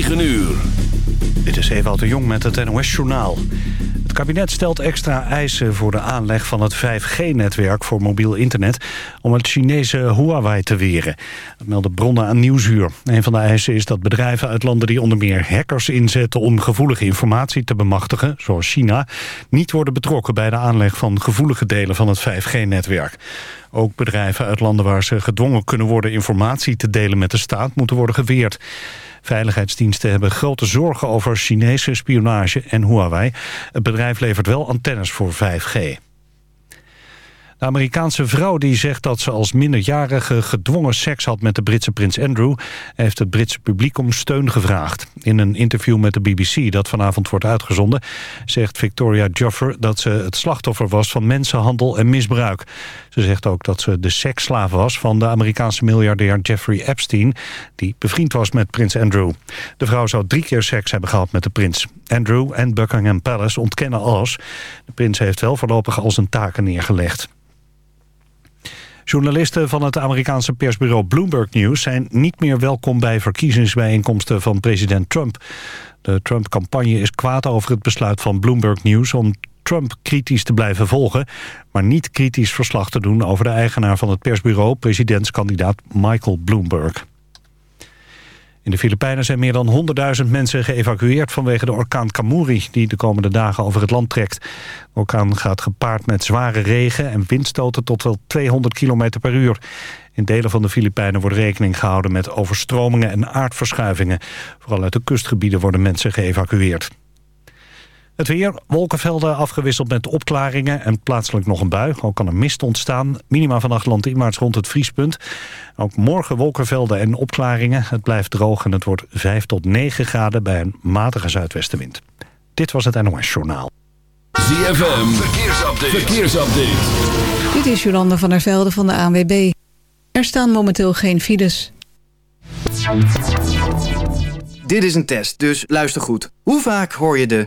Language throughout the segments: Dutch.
9 uur. Dit is Ewout de Jong met het NOS-journaal. Het kabinet stelt extra eisen voor de aanleg van het 5G-netwerk voor mobiel internet... om het Chinese Huawei te weren. Dat melden bronnen aan Nieuwsuur. Een van de eisen is dat bedrijven uit landen die onder meer hackers inzetten... om gevoelige informatie te bemachtigen, zoals China... niet worden betrokken bij de aanleg van gevoelige delen van het 5G-netwerk. Ook bedrijven uit landen waar ze gedwongen kunnen worden informatie te delen met de staat moeten worden geweerd. Veiligheidsdiensten hebben grote zorgen over Chinese spionage en Huawei. Het bedrijf levert wel antennes voor 5G. De Amerikaanse vrouw die zegt dat ze als minderjarige gedwongen seks had met de Britse prins Andrew... heeft het Britse publiek om steun gevraagd. In een interview met de BBC dat vanavond wordt uitgezonden... zegt Victoria Joffer dat ze het slachtoffer was van mensenhandel en misbruik. Ze zegt ook dat ze de seksslaaf was van de Amerikaanse miljardair Jeffrey Epstein... die bevriend was met prins Andrew. De vrouw zou drie keer seks hebben gehad met de prins. Andrew en Buckingham Palace ontkennen alles. De prins heeft wel voorlopig al zijn taken neergelegd. Journalisten van het Amerikaanse persbureau Bloomberg News... zijn niet meer welkom bij verkiezingsbijeenkomsten van president Trump. De Trump-campagne is kwaad over het besluit van Bloomberg News... om Trump kritisch te blijven volgen... maar niet kritisch verslag te doen over de eigenaar van het persbureau... presidentskandidaat Michael Bloomberg. In de Filipijnen zijn meer dan 100.000 mensen geëvacueerd vanwege de orkaan Kamuri die de komende dagen over het land trekt. De orkaan gaat gepaard met zware regen en windstoten tot wel 200 km per uur. In delen van de Filipijnen wordt rekening gehouden met overstromingen en aardverschuivingen. Vooral uit de kustgebieden worden mensen geëvacueerd. Het weer, wolkenvelden afgewisseld met opklaringen en plaatselijk nog een bui. Ook kan er mist ontstaan. Minima vannacht landinwaarts rond het vriespunt. Ook morgen wolkenvelden en opklaringen. Het blijft droog en het wordt 5 tot 9 graden bij een matige zuidwestenwind. Dit was het NOS Journaal. ZFM, verkeersupdate. verkeersupdate. Dit is Jolanda van der Velde van de ANWB. Er staan momenteel geen files. Dit is een test, dus luister goed. Hoe vaak hoor je de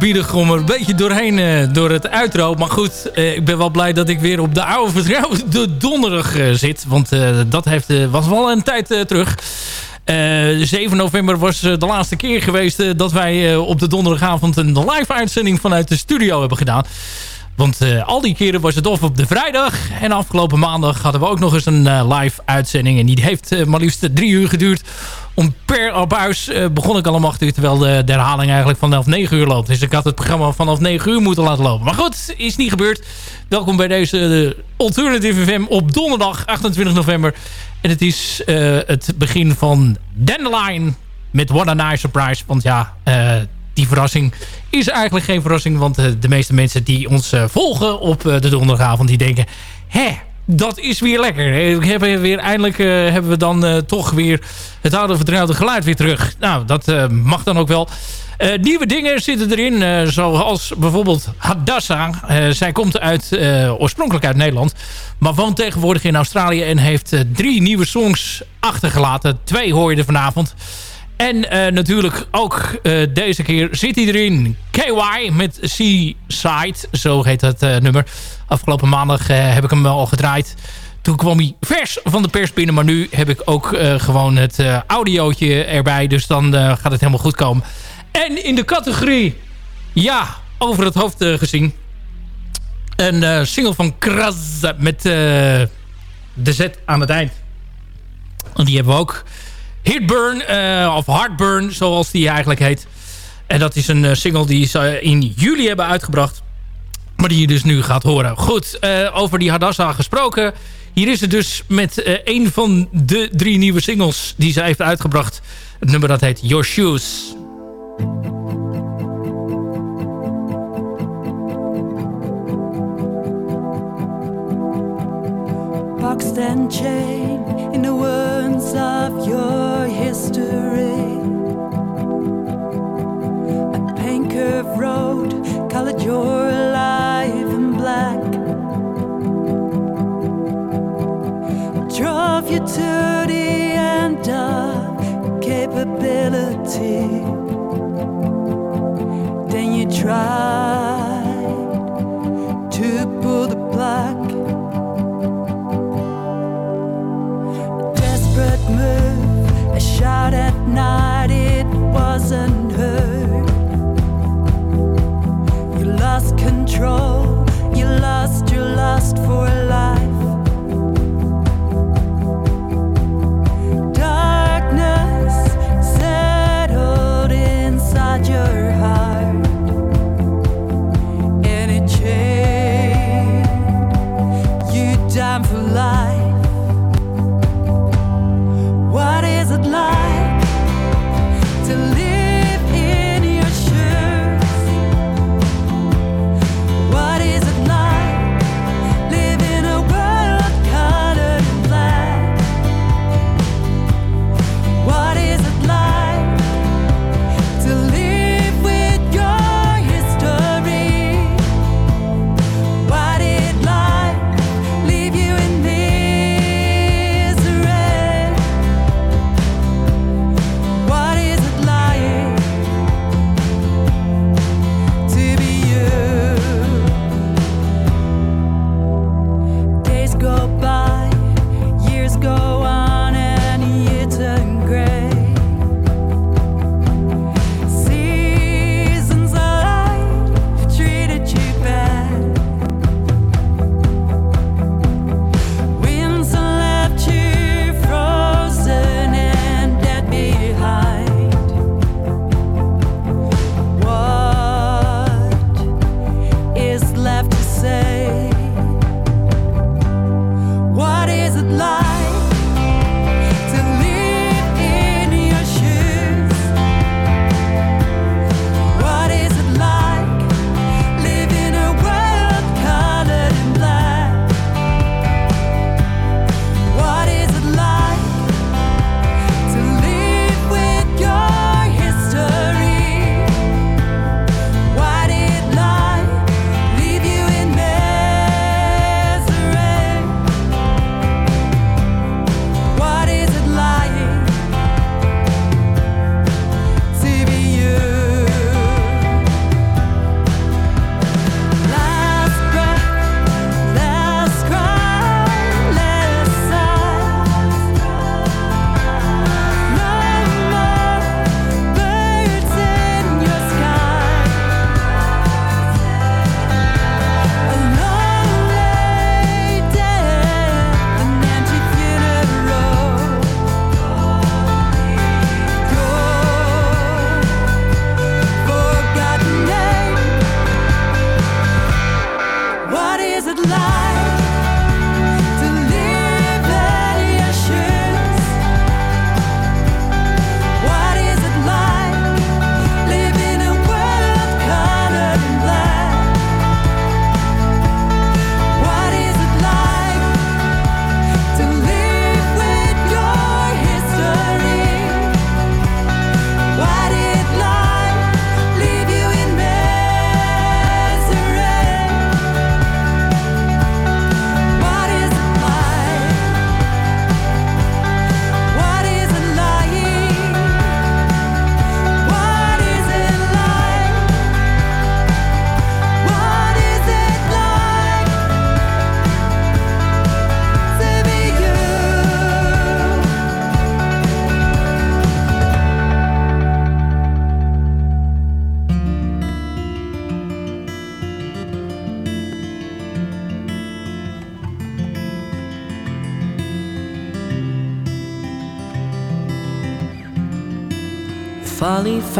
Oneerbiedig om er een beetje doorheen uh, door het uitro. Maar goed, uh, ik ben wel blij dat ik weer op de oude vertrouwde donderdag uh, zit. Want dat heeft, was wel een tijd terug. 7 november was de laatste keer geweest dat wij op de donderdagavond een live uitzending vanuit de studio hebben gedaan. Want al die keren was het of op de vrijdag. En afgelopen maandag hadden we ook nog eens een live uitzending. En die heeft maar liefst drie uur geduurd om per abuis uh, begon ik al om 8 uur... terwijl de, de, herhaling eigenlijk vanaf 9 uur loopt. Dus ik had het programma vanaf 9 uur moeten laten lopen. Maar goed, is niet gebeurd. Welkom bij deze de Alternative FM op donderdag 28 november. En het is uh, het begin van Dandelion met What a Nice Surprise. Want ja, die verrassing is eigenlijk geen verrassing. Want de meeste mensen die ons volgen op de donderdagavond... die denken, hè, dat is weer lekker. Hebben weer, eindelijk uh, hebben we dan uh, toch weer het oude vertrouwde geluid weer terug. Nou, dat uh, mag dan ook wel. nieuwe dingen zitten erin, zoals bijvoorbeeld Hadassa. zij komt uit, oorspronkelijk uit Nederland, maar woont tegenwoordig in Australië... en heeft drie nieuwe songs achtergelaten. Twee hoor je er vanavond. En natuurlijk ook deze keer zit hij erin. KY met Seaside, zo heet dat nummer. Afgelopen maandag eh, heb ik hem al gedraaid. Toen kwam hij vers van de pers binnen. Maar nu heb ik ook uh, gewoon het uh, audiootje erbij. Dus dan uh, gaat het helemaal goed komen. En in de categorie... Ja, over het hoofd gezien. Een single van Kras met de Z aan het eind. Die hebben we ook. Hitburn, of Heartburn, zoals die eigenlijk heet. En dat is een single die ze in juli hebben uitgebracht. Maar die je dus nu gaat horen. Goed, uh, over die Hadassah gesproken. Hier is het dus met uh, een van de drie nieuwe singles die ze heeft uitgebracht. Het nummer dat heet Your Shoes. Boxed and chain in the words of your history. longevity and dark capability. Then you try.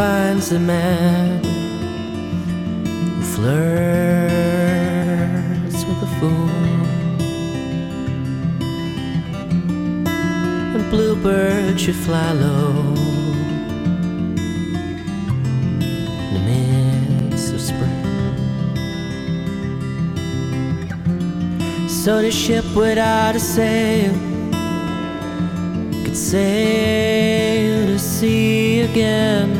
Finds the man who flirts with a fool. And bluebirds should fly low in the midst of spring. So the ship without a sail could sail to sea again.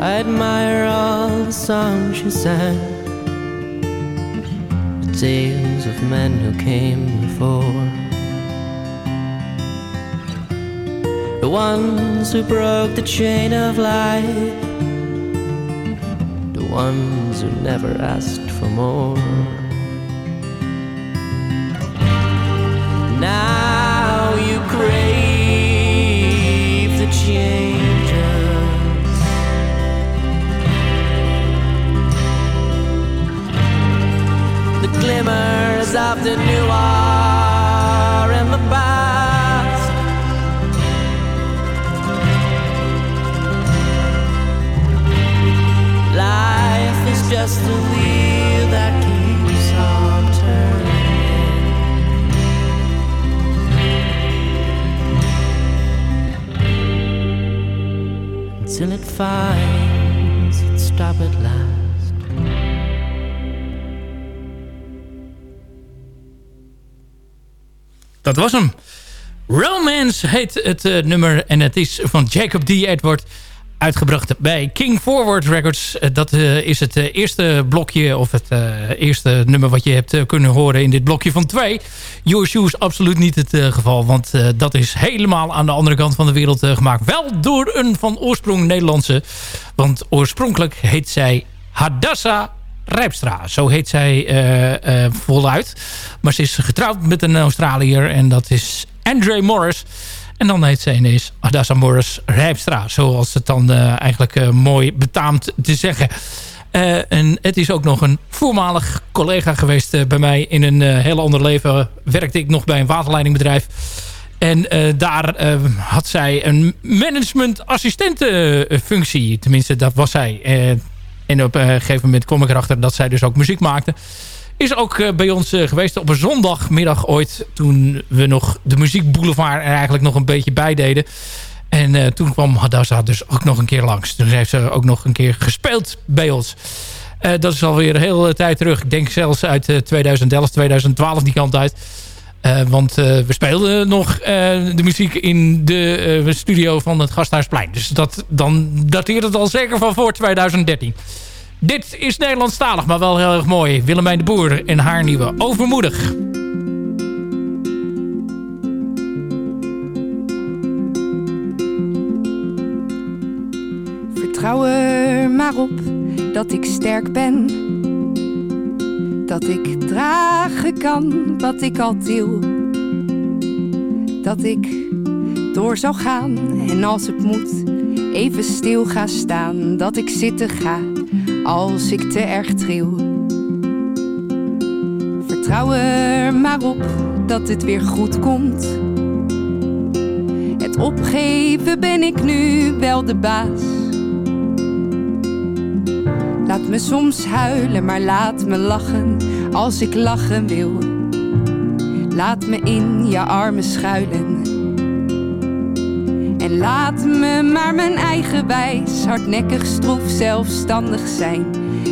I admire all the songs she sang, the tales of men who came before, the ones who broke the chain of life, the ones who never asked for more. Glimmers of Dat was hem. Romance heet het eh, nummer en het is van Jacob D. Edward uitgebracht bij King Forward Records. Eh, dat eh, is het eerste blokje of het eerste nummer wat je hebt kunnen horen in dit blokje van twee. Your Shoes absoluut niet het geval, want dat is helemaal aan de andere kant van de wereld gemaakt. Wel door een van oorsprong Nederlandse, want oorspronkelijk heet zij Hadassah Rijpstra. Zo heet zij eh, eh, voluit. Maar ze is getrouwd met een Australiër en dat is Andre Morris. En dan heet ze ineens Adassa Morris Rijpstra. Zoals het dan eh, eigenlijk mooi betaamt te zeggen. en het is ook nog een voormalig collega geweest bij mij. In een heel ander leven werkte ik nog bij een waterleidingbedrijf. En daar had zij een managementassistentenfunctie. Tenminste, dat was zij. En op een gegeven moment kom ik erachter dat zij dus ook muziek maakte. Is ook uh, bij ons uh, geweest op een zondagmiddag ooit. Toen we nog de muziekboulevard er eigenlijk nog een beetje bij deden. En uh, toen kwam Hadassah dus ook nog een keer langs. Dus heeft ze ook nog een keer gespeeld bij ons. dat is alweer een hele tijd terug. Ik denk zelfs uit 2011, 2012 die kant uit. Want we speelden nog de muziek in de studio van het Gasthuisplein. Dus dat, dan dateert het al zeker van voor 2013. Dit is Nederlandstalig, maar wel heel erg mooi. Willemijn de Boer en haar nieuwe Overmoedig. Vertrouw er maar op dat ik sterk ben. Dat ik dragen kan wat ik al deel. Dat ik door zou gaan en als het moet even stil ga staan. Dat ik zitten ga als ik te erg tril. Vertrouw er maar op dat het weer goed komt. Het opgeven ben ik nu wel de baas. Laat me soms huilen, maar laat me lachen als ik lachen wil. Laat me in je armen schuilen. En laat me maar mijn eigen wijs, hardnekkig, stroef, zelfstandig zijn.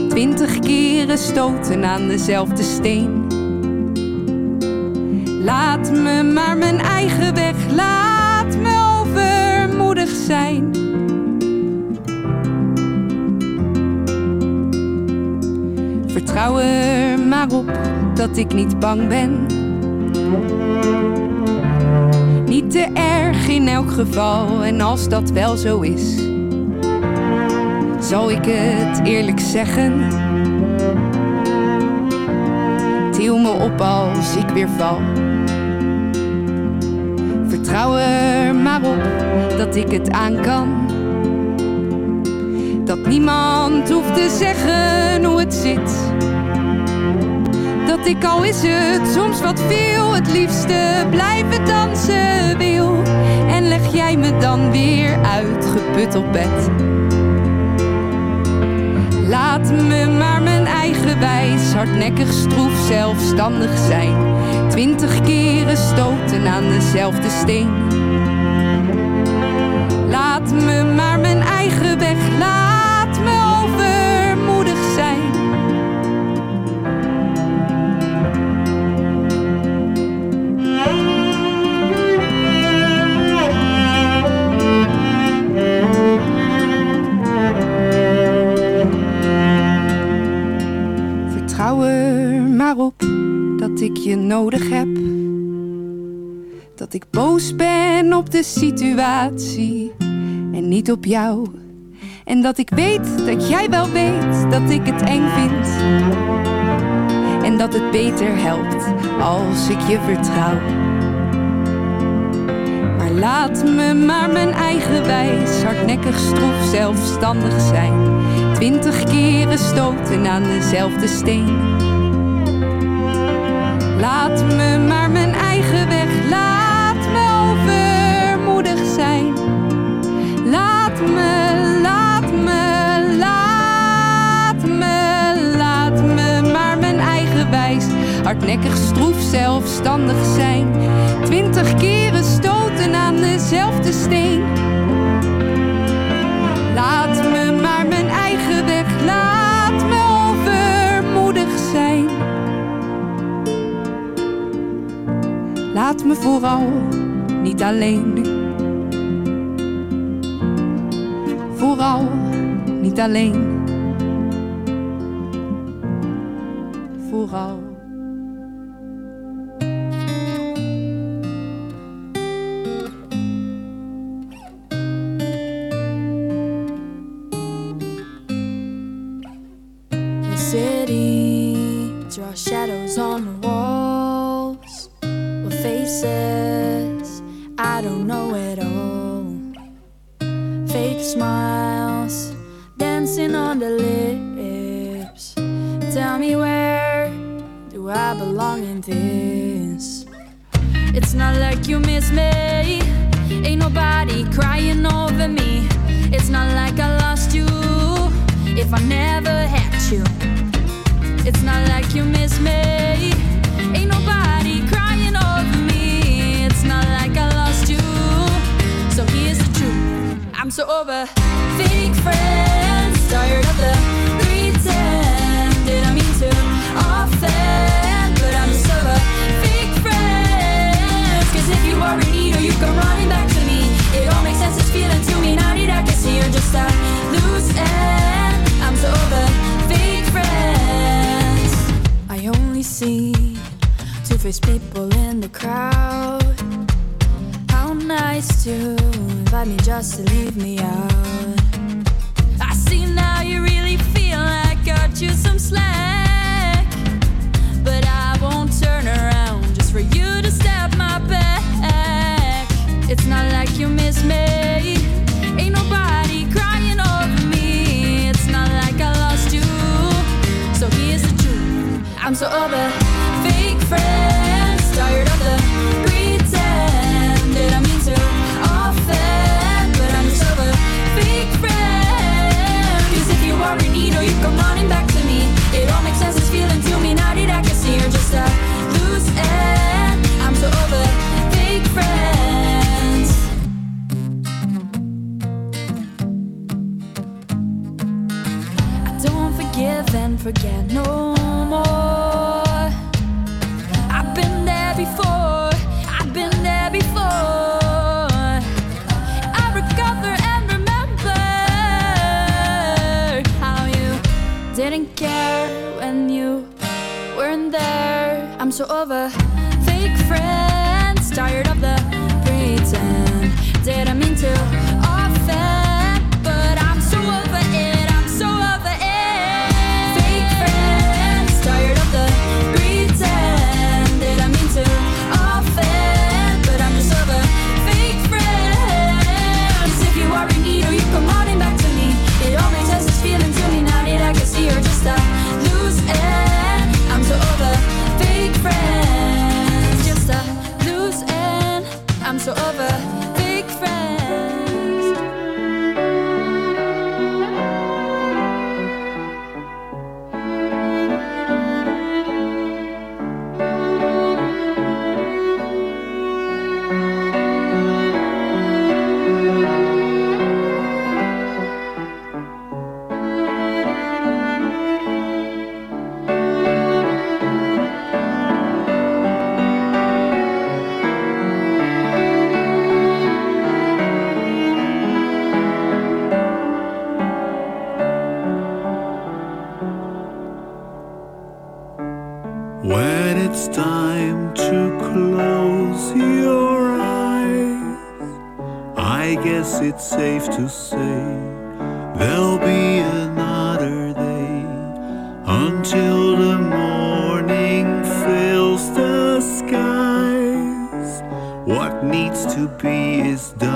Twintig keren stoten aan dezelfde steen. Laat me maar mijn eigen weg, laat me overmoedig zijn. Vertrouw er maar op dat ik niet bang ben. Niet te erg in elk geval, en als dat wel zo is, zal ik het eerlijk zeggen. Til me op als ik weer val. Vertrouw er maar op dat ik het aan kan. Dat niemand hoeft te zeggen hoe het zit. Dat ik al is het soms wat veel, het liefste blijven dansen wil. En leg jij me dan weer uitgeput op bed. Laat me maar mijn eigen wijs, hardnekkig, stroef, zelfstandig zijn. Twintig keren stoten aan dezelfde steen. Laat me maar mijn eigen weg, laat me overmoedig zijn. Vertrouw er maar op dat ik je nodig heb. Dat ik boos ben op de situatie en niet op jou. En dat ik weet dat jij wel weet dat ik het eng vind. En dat het beter helpt als ik je vertrouw. Maar laat me maar mijn eigen wijs, hardnekkig, stroef, zelfstandig zijn. Twintig keren stoten aan dezelfde steen. Laat me maar mijn eigen weg, laat me overmoedig zijn. Laat me, Hardnekkig, stroef, zelfstandig zijn. Twintig keren stoten aan dezelfde steen. Laat me maar mijn eigen weg, laat me overmoedig zijn. Laat me vooral niet alleen. Vooral niet alleen. Vooral. it's time to close your eyes. I guess it's safe to say there'll be another day until the morning fills the skies. What needs to be is done.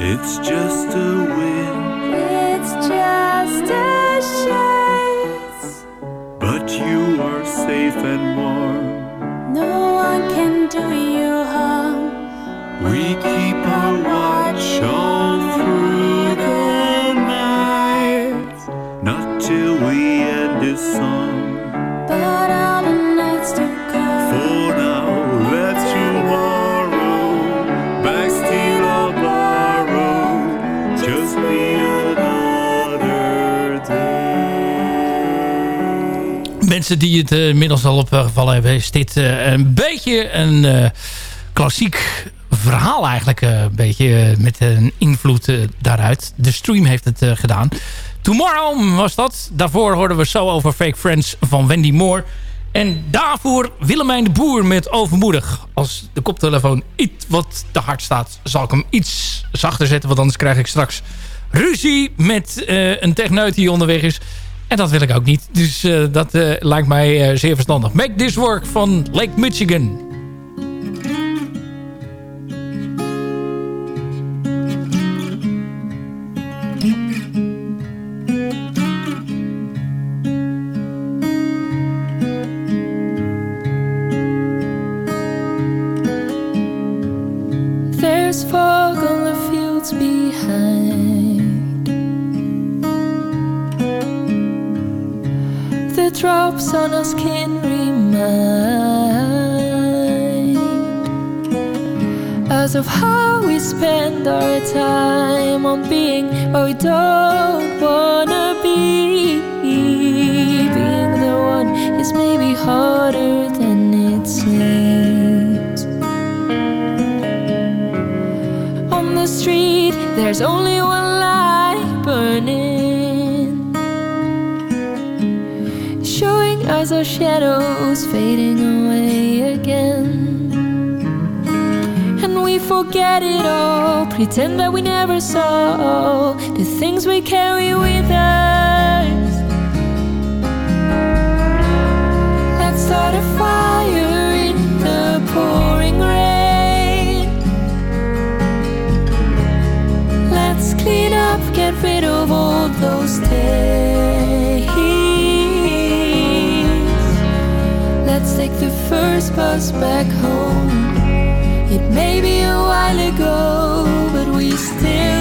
It's just a wind. It's just a chase. But you are safe and warm. No one can do you harm. We mensen die het eh, inmiddels al opgevallen hebben... is dit eh, een beetje een eh, klassiek verhaal eigenlijk. een beetje met een invloed daaruit. De stream heeft het gedaan. Tomorrow was dat. Daarvoor hoorden we zo over Fake Friends van Wendy Moore... En daarvoor Willemijn de Boer met Overmoedig. Als de koptelefoon iets wat te hard staat, zal ik hem iets zachter zetten. Want anders krijg ik straks ruzie met uh, een techneut die onderweg is. En dat wil ik ook niet. Dus uh, dat uh, lijkt mij zeer verstandig. Make This Work van Lake Michigan. Our skin remind us of how we spend our time on being what we don't shadows fading away again. And we forget it all, pretend that we never saw the things we carry with us. Let's start a fire in the pouring rain. Let's clean up, get rid of all those first bus back home. It may be a while ago, but we still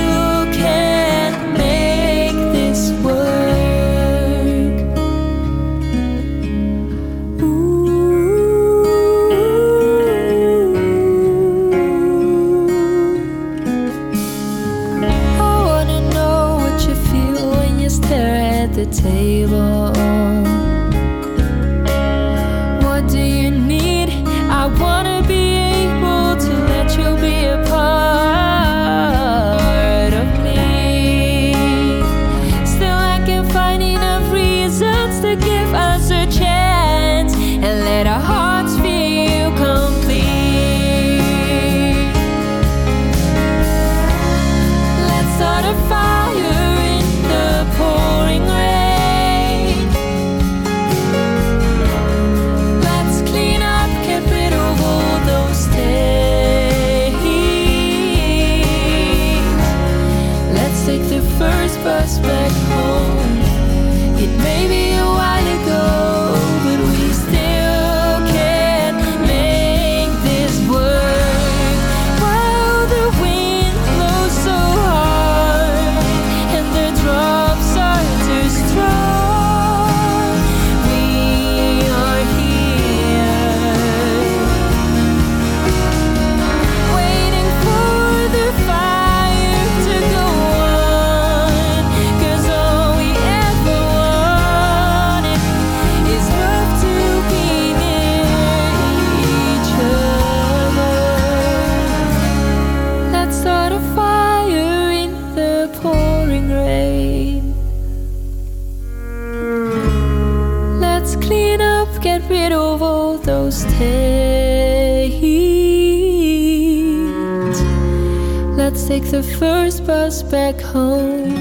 back home.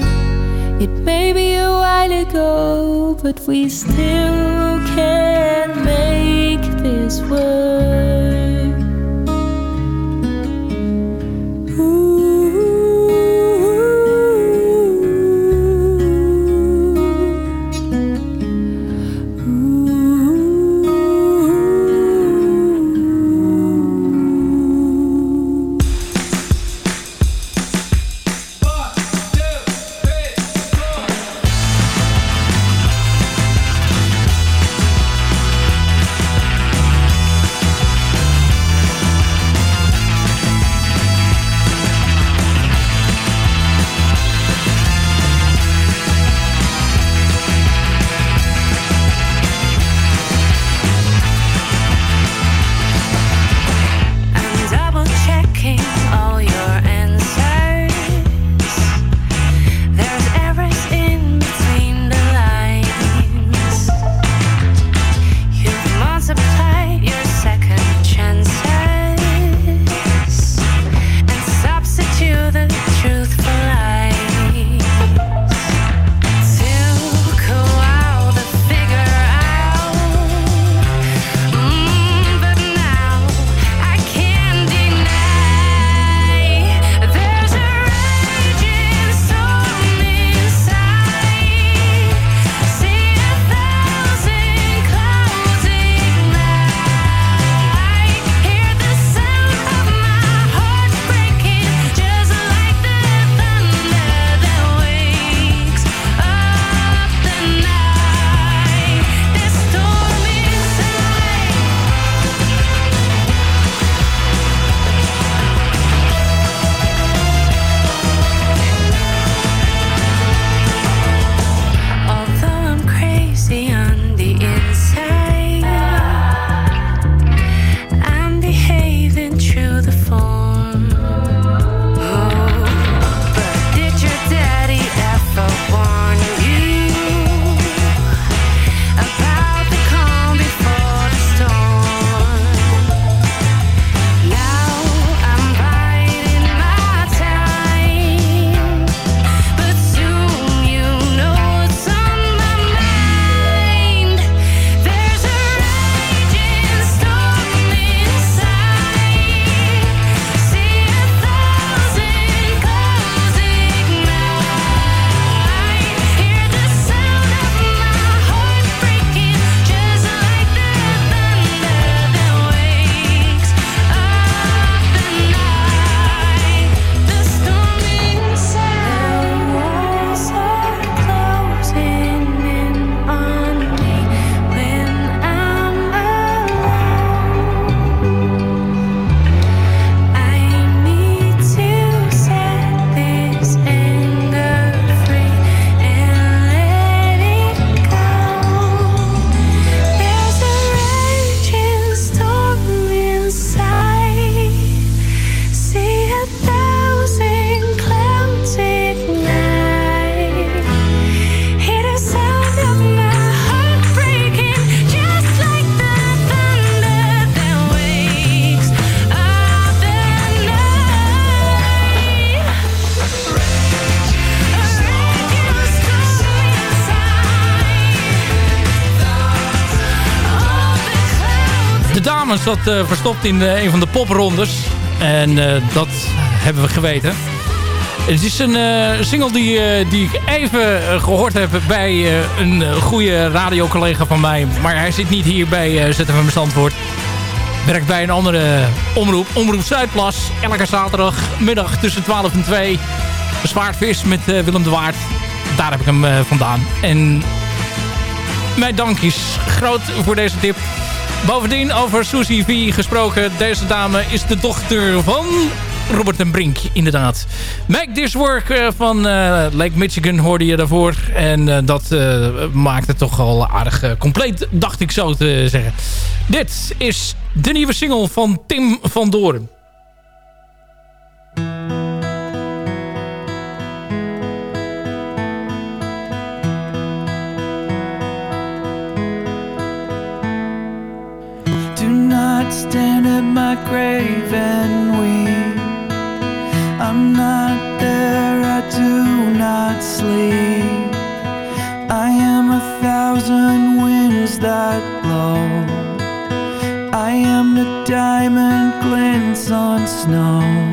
It may be a while ago, but we still zat verstopt in een van de poprondes. En dat hebben we geweten. Het is een single die, die ik even gehoord heb bij een goede radiocollega van mij. Maar hij zit niet hier bij ZFM Zandvoort werkt bij een andere omroep. Omroep Zuidplas. Elke zaterdagmiddag tussen 12 en 2. Zwaardvis met Willem de Waard. Daar heb ik hem vandaan. En mijn dank is groot voor deze tip. Bovendien over Susie V gesproken. Deze dame is de dochter van Robert en Brink, inderdaad. Make This Work uh, van Lake Michigan hoorde je daarvoor. En dat maakt het toch al aardig compleet, dacht ik zo te zeggen. Dit is de nieuwe single van Tim van Doren. My grave and weep. I'm not there, I do not sleep. I am a thousand winds that blow. I am the diamond glints on snow.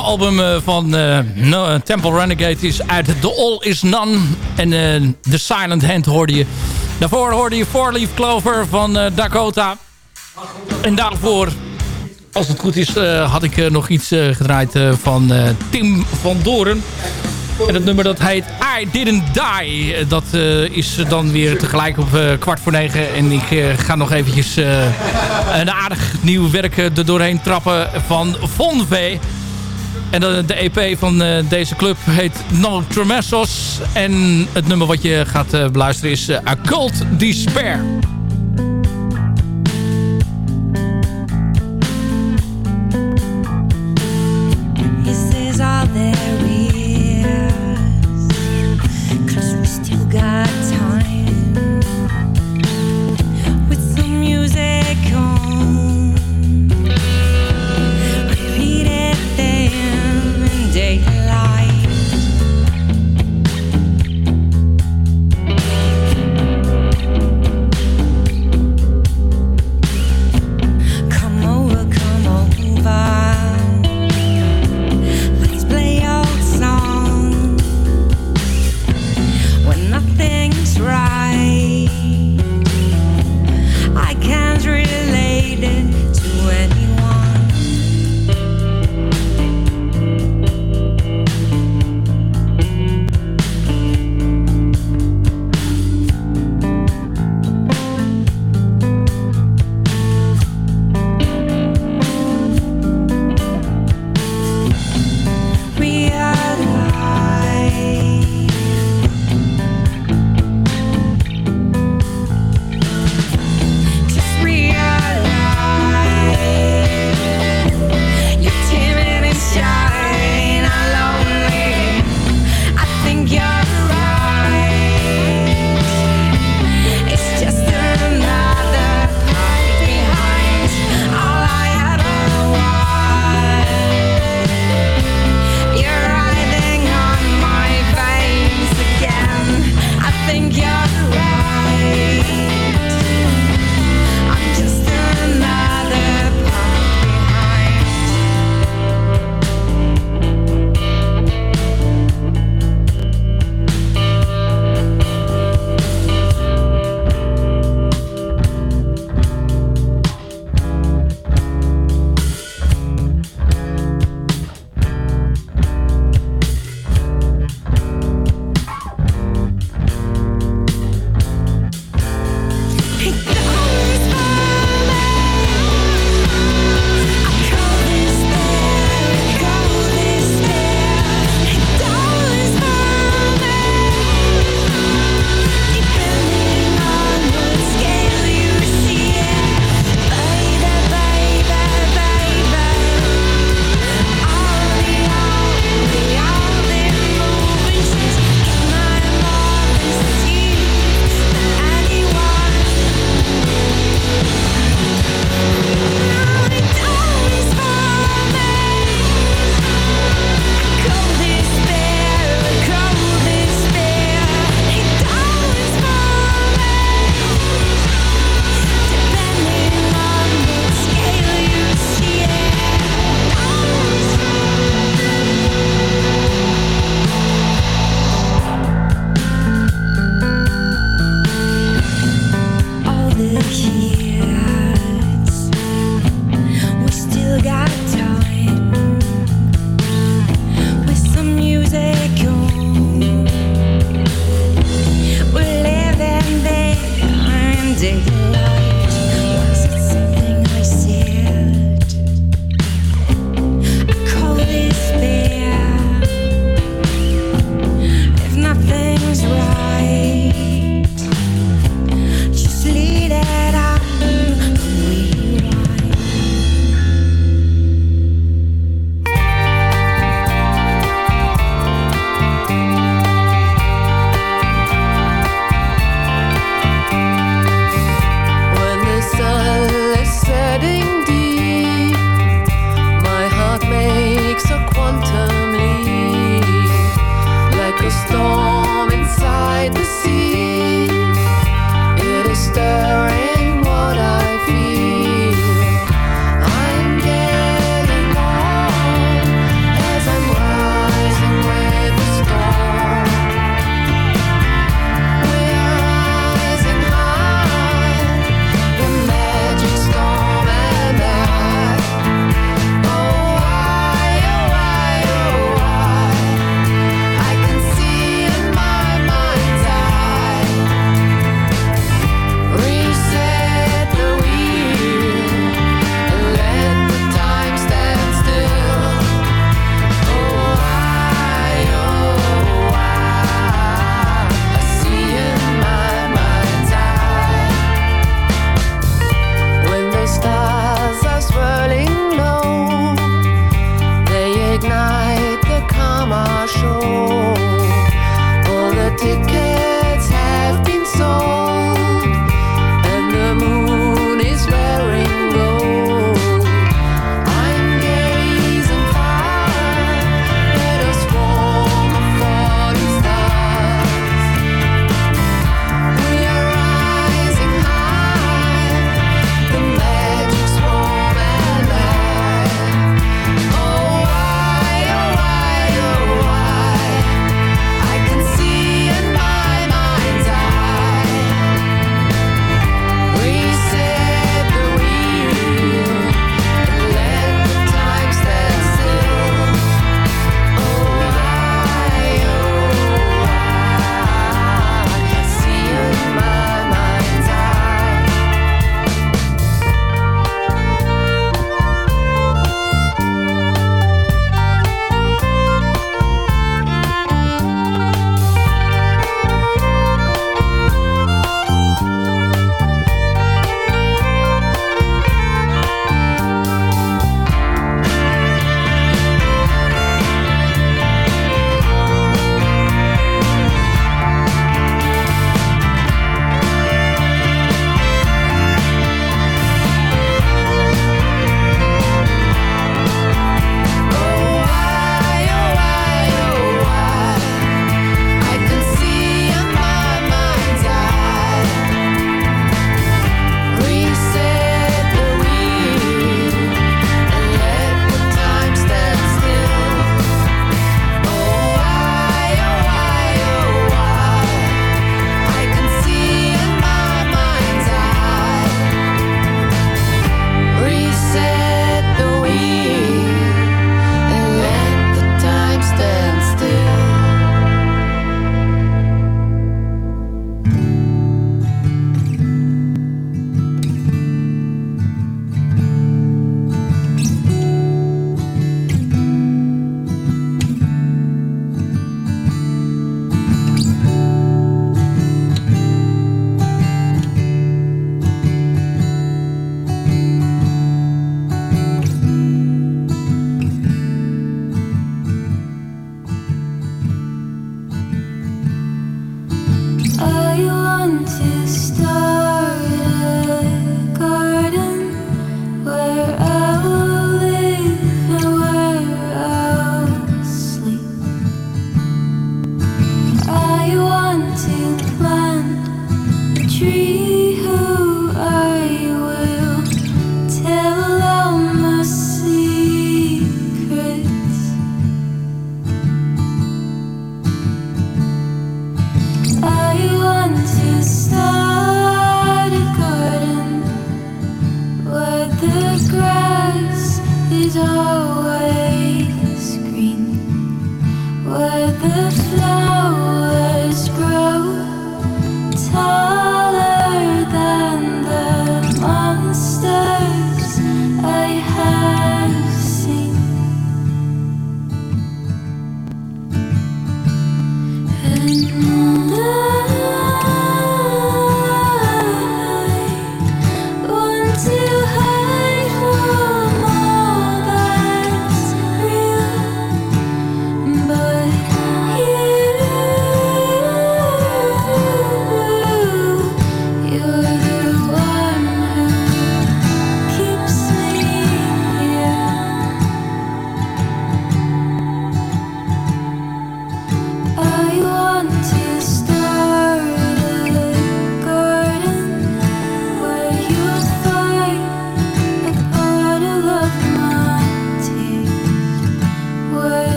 Nieuwe album eh, van uh, no, Temple Renegade is uit The All Is None. En uh, The Silent Hand hoorde je. Daarvoor hoorde je Four Leaf Clover van Dakota. En daarvoor, als het goed is, had ik nog iets gedraaid van Tim van Doren. En het nummer dat heet I Didn't Die. Dat is dan weer tegelijk op kwart voor negen. En ik ga nog eventjes een aardig nieuw werk er doorheen trappen van Von V. En de, de EP van uh, deze club heet No Tremessos. En het nummer wat je gaat uh, beluisteren is uh, A Cult Despair.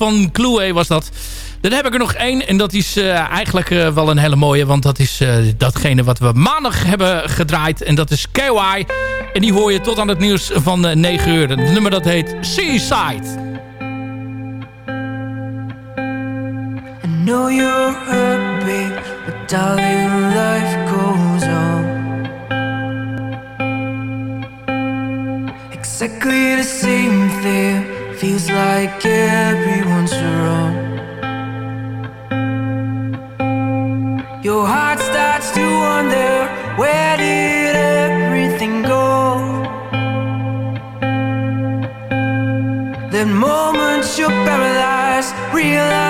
Van Chloe was dat. Dan heb ik er nog één. En dat is eh, eigenlijk eh, wel een hele mooie. Want dat is eh, datgene wat we maandag hebben gedraaid. En dat is KY. En die hoor je tot aan het nieuws van eh, 9 uur. Het nummer dat heet Seaside. I know you're hurt, but darling, life goes on. Exactly the same thing, feels like everyone's wrong. Your heart starts to wonder, where did everything go? That moment you're paralyzed, realizing